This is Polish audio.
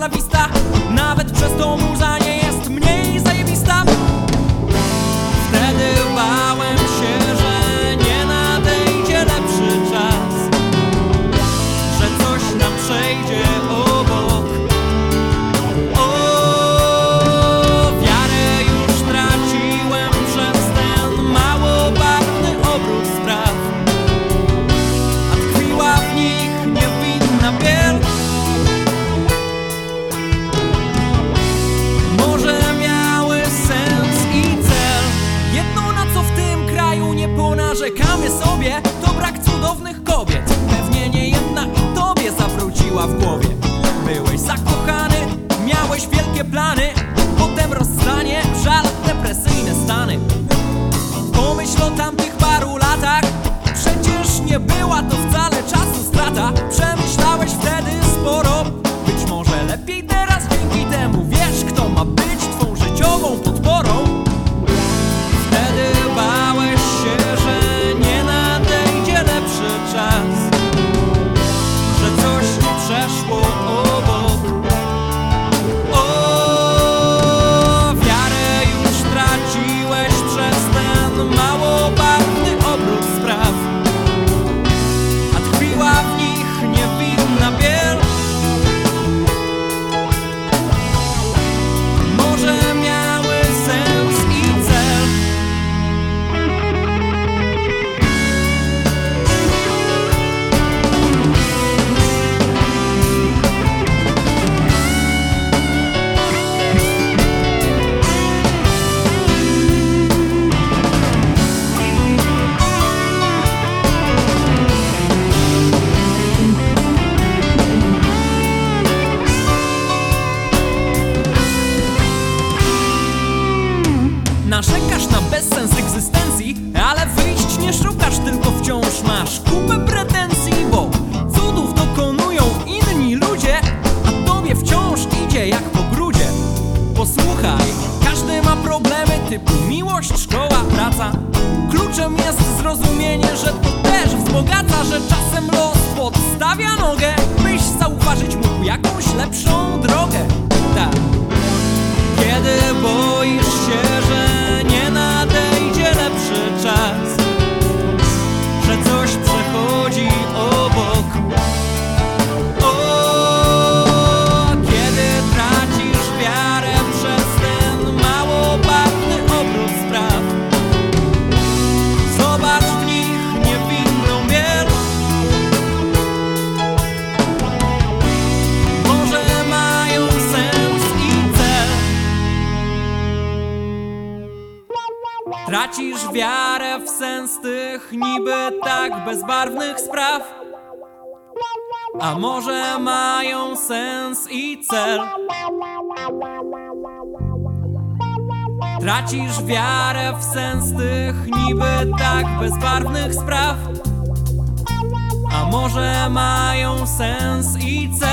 la vista to brak cudownych kobiet. Pewnie nie jedna i tobie zawróciła w głowie. Byłeś zakochany, miałeś wielkie plany Potem rozstanie Każdy ma problemy typu miłość, szkoła, praca. Kluczem jest zrozumienie, że to też wzbogaca Że czasem los podstawia nogę tracisz wiarę w sens tych niby tak bezbarwnych spraw. A może mają sens i cel? Tracisz wiarę w sens tych niby tak bezbarwnych spraw. A może mają sens i cel?